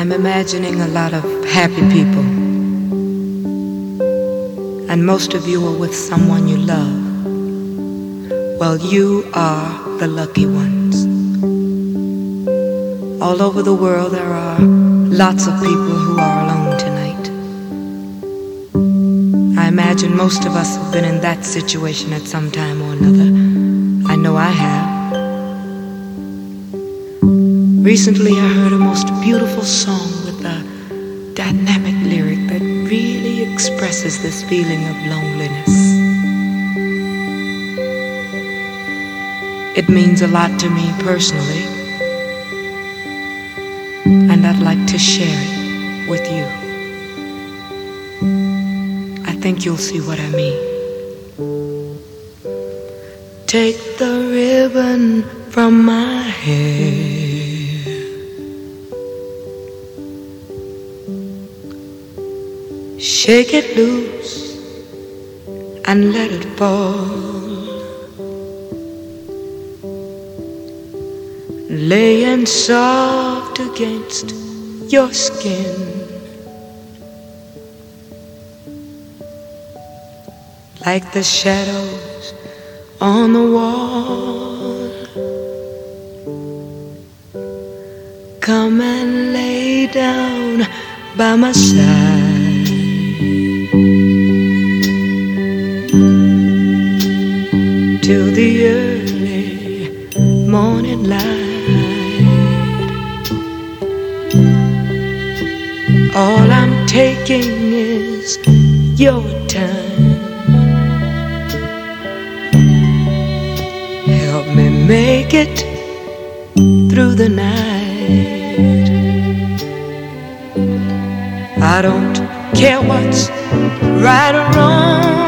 I'm imagining a lot of happy people. And most of you are with someone you love. Well, you are the lucky ones. All over the world, there are lots of people who are alone tonight. I imagine most of us have been in that situation at some time or another. I know I have. Recently, I heard a most beautiful song with a dynamic lyric that really expresses this feeling of loneliness. It means a lot to me personally, and I'd like to share it with you. I think you'll see what I mean. Take the ribbon from my hair. Shake it loose and let it fall. Laying soft against your skin. Like the shadows on the wall. Come and lay down by my side. Till the early morning light. All I'm taking is your time. Help me make it through the night. I don't care what's right or wrong.